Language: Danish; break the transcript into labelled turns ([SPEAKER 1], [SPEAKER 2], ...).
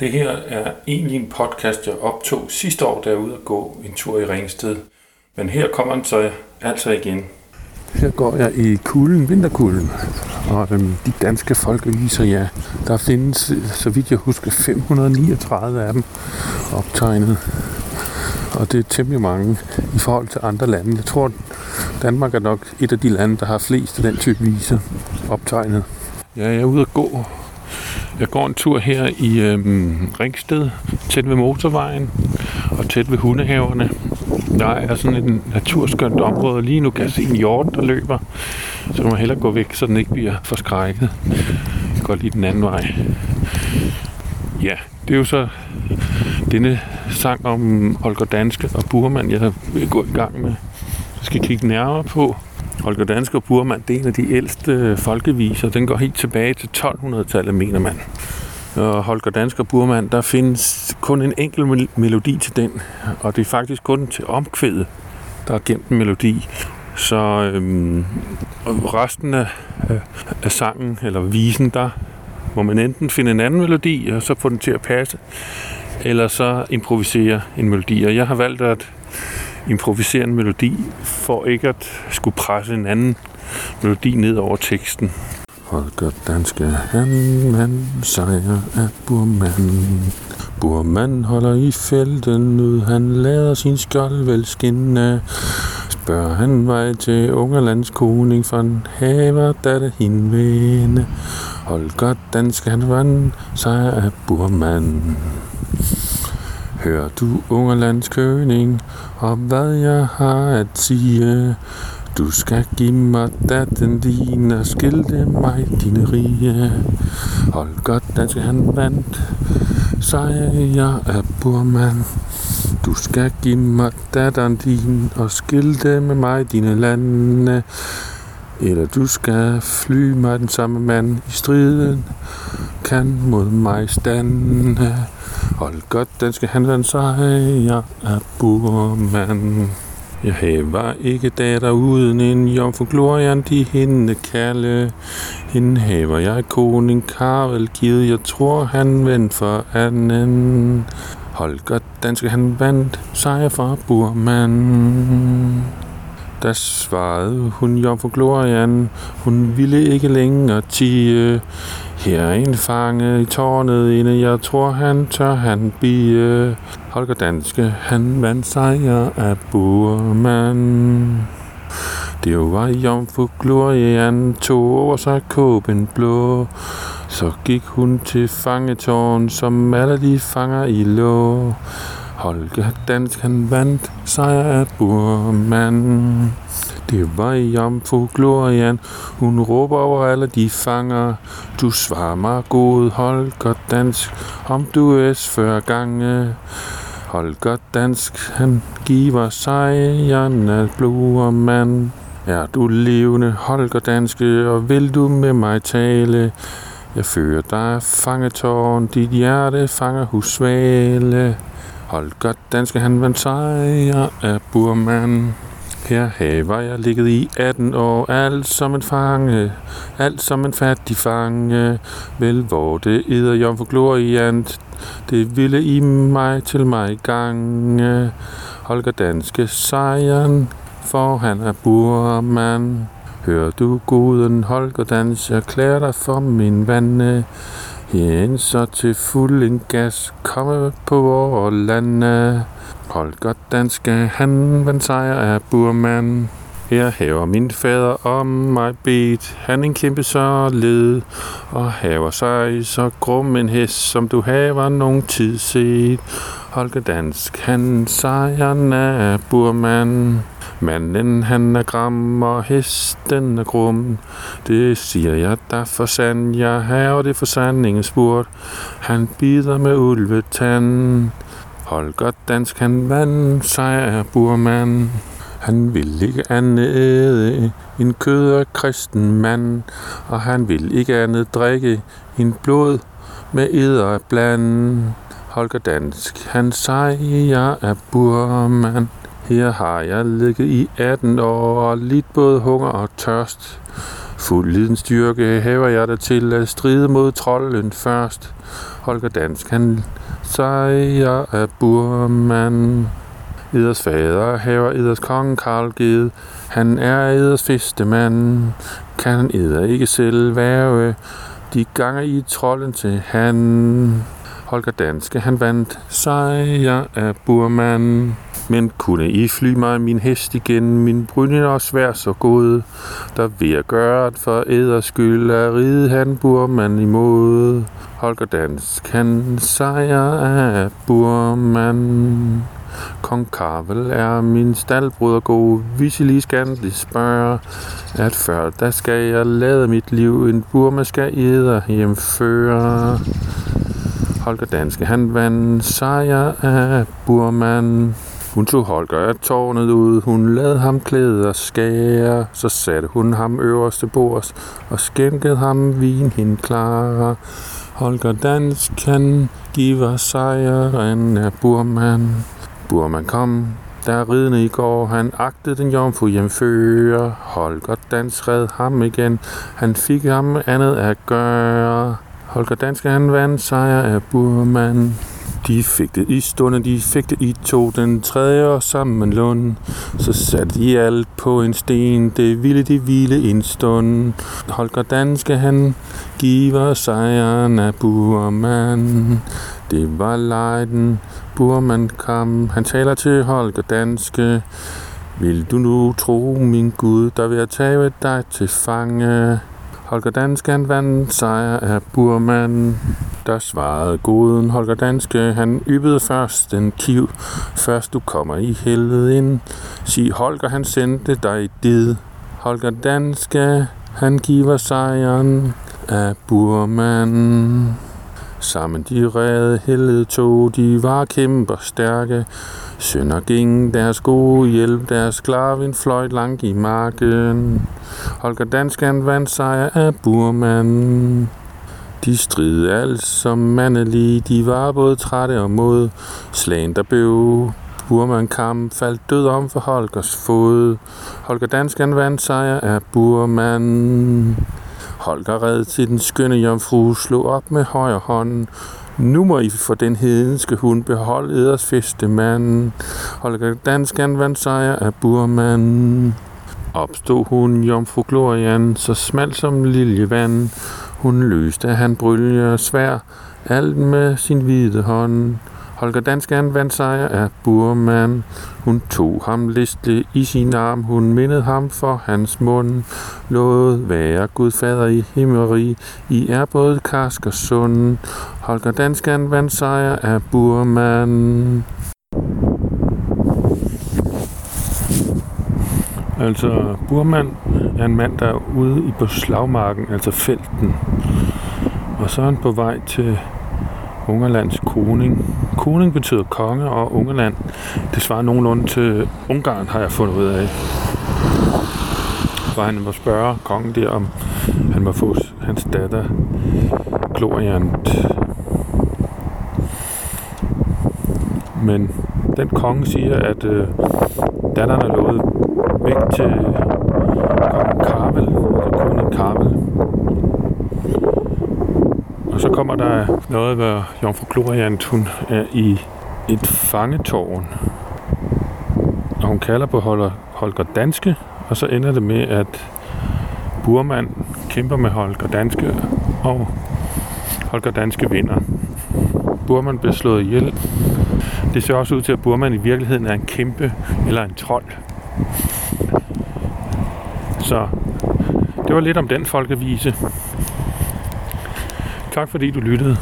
[SPEAKER 1] Det her er egentlig en podcast, jeg optog sidste år, da jeg ude at gå en tur i Ringsted. Men her kommer den så altså igen. Her går jeg i kulden, vinterkulden. Og øhm, de danske folkeviser, ja, der findes, så vidt jeg husker, 539 af dem optegnet. Og det er temmelig mange i forhold til andre lande. Jeg tror, Danmark er nok et af de lande, der har flest af den type viser optegnet. Ja, jeg er ude at gå jeg går en tur her i øhm, Ringsted, tæt ved motorvejen og tæt ved hundehaverne. Der er sådan et naturskønt område. Lige nu kan jeg se en hjort, der løber. Så kan må hellere gå væk, så den ikke bliver forskrækket. Jeg går lige den anden vej. Ja, det er jo så denne sang om Holger Danske og Burman, jeg vil gå i gang med. Jeg skal kigge nærmere på. Holger Danske og Burman, det er en af de ældste øh, folkeviser. Den går helt tilbage til 1200-tallet, mener man. Og Holger Danske og Burman, der findes kun en enkelt melodi til den, og det er faktisk kun til omkvædet, der er gemt en melodi. Så øhm, resten af, af sangen, eller visen, der må man enten finde en anden melodi, og så få den til at passe, eller så improvisere en melodi. Og jeg har valgt at improvisere en melodi, for ikke at skulle presse en anden melodi ned over teksten. Holger Danske han, mand, sejr af Burman. Burman holder i felten ud, han lader sin skjold vel skinne. Spørger han vej til Ungerlands koning, for en haver, da det hende vende. Holger Danske han sejr af Burman. Hør du ungerlandskøning og hvad jeg har at sige. Du skal give mig datten din og skilte mig dine rige. Hold godt, danske han vandt, sejr jeg er burmand. Du skal give mig datteren din og skilte med mig dine lande. Eller du skal fly mig den samme mand i striden, kan mod mig stande. Hold godt, den skal handle en sejr af burmand. Jeg var ikke datter uden en jomfru glorian, de hende kalde. Hende haver jeg koning Karel givet, jeg tror han vendt for anden. Hold godt, danske han vandt sejr for burmand. Da svarede hun jomfru Glorian, hun ville ikke længere tige. Her er en fange i tårnet inde, jeg tror han tør han bie. Holger Danske, han vandt sejr af Burman. Det var jomfru Glorian, tog over sig kåben blå. Så gik hun til fangetårn, som alle de fanger i lå. Holger Dansk, han vandt sejr af Burman. Det var jomfru Glorian, hun råber over alle de fanger. Du svarer mig god, Holger Dansk, om du er før gange. Holger Dansk, han giver sejren af blodmand. Er du levende, Holger Danske, og vil du med mig tale? Jeg fører dig fangetårn, dit hjerte fanger husvale. Hold godt, danske han vandt sejr af Burman. Her haver jeg ligget i 18 år, alt som en fange, alt som en fattig fange. Vel, hvor det æder jomfru gloriant, det ville i mig til mig gange. Holger danske sejren, for han er burmand. Hør du guden Holger dans, jeg klæder dig for min vande. Hen så til fuld en gas, komme på vores lande. Hold godt danske, han vandt sejr af Burman. Her haver min fader om mig bedt, han en kæmpe så led, og haver sig så grum en hest, som du haver nogen tid set. Holger han sejren af burmand. Manden han er gram, og hesten er grum. Det siger jeg, der for sand, jeg har, og det for sandingen spurgt. Han bider med ulvetand. Holger Dansk, han vand, sejr er burmand. Han vil ikke andet en kød af kristen mand, og han vil ikke andet drikke en blod med eder bland. Holger Dansk, han jeg er burmand. Her har jeg ligget i 18 år og lidt både hunger og tørst. Fuld lidens styrke hæver jeg dig til at stride mod trolden først. Holger Dansk, han jeg er burmand. Eders fader haver Eders konge Karl givet. Han er Eders feste mand. Kan Eder ikke selv være? De ganger i trolden til han. Holger Danske, han vandt sejr af Burman. Men kunne I fly mig min hest igen, min brynje og svær så god, der vil jeg gøre det for æders skyld, at ride han Burman imod. Holger Dansk, han sejr af Burman. Kong Karvel er min staldbruder god, hvis I lige skal spørge, at før der skal jeg lade mit liv, en Burma skal æder hjemføre. Holger Danske, han vandt sejr af Burman. Hun tog Holger af tårnet ud, hun lad ham klæde og skære, så satte hun ham øverst til bords og skænkede ham vin hin klar. Holger Dansk kan give sejren af Burman. Burman kom, der ridende i går, han agtede den jomfru hjemføre. Holger Dansk red ham igen, han fik ham andet at gøre. Holger Danske han vandt sejr af Burman. De fik det i stunden, de fik det i to, den tredje og sammen lund. Så satte de alt på en sten, det ville de hvile en stund. Holger Danske han giver sejren af Burman. Det var lejden, Burman kom, han taler til Holger Danske. Vil du nu tro, min Gud, der vil jeg tage dig til fange? Holger Dansken vandt sejr af Burman. Der svarede goden Holger Danske, han yppede først den kiv. Først du kommer i helvede ind. Sig Holger, han sendte dig did. Holger Danske, han giver sejren af Burman. Sammen de redde heldet tog, de var kæmper stærke. Sønder ging deres gode hjælp, deres klarvind fløjt langt i marken. Holger Danskan vandt sejr af Burman. De strid alt som mandelige, de var både trætte og mod. Slagen der blev Burman kamp faldt død om for Holgers fod. Holger Danskan vandt sejr af Burman. Holger red til den skønne jomfru, slog op med højre hånd. Nu må I for den hedenske hund beholde eders feste mand. Holger Danskan vandt sejr af Burman. Opstod hun jomfru Glorian, så smal som liljevand. Hun løste han brylje svær, alt med sin hvide hånd. Holger Danskan vandt sejr af Burman. Hun tog ham listelig i sin arm, hun mindede ham for hans mund. Lået være Gud fader i himmeri, I er både karsk og sund. Holger Danskan vandt sejr af Burman. Altså, Burman er en mand, der er ude i på slagmarken, altså felten. Og så er han på vej til Ungerlands koning. Koning betyder konge, og Ungerland, det svarer nogenlunde til Ungarn, har jeg fundet ud af. Hvor han må spørge kongen der, om han må få hans datter Gloriant. Men den konge siger, at øh, datteren er lovet væk til kongen Karvel, eller konen Karvel. Kommer der noget, hvor Jomfru Gloriant, hun er i et fangetårn. Og hun kalder på Holger, Holger Danske, og så ender det med, at Burman kæmper med Holger Danske, og Holger Danske vinder. Burman bliver slået ihjel. Det ser også ud til, at Burman i virkeligheden er en kæmpe eller en trold. Så det var lidt om den folkevise. Tak fordi du lyttede.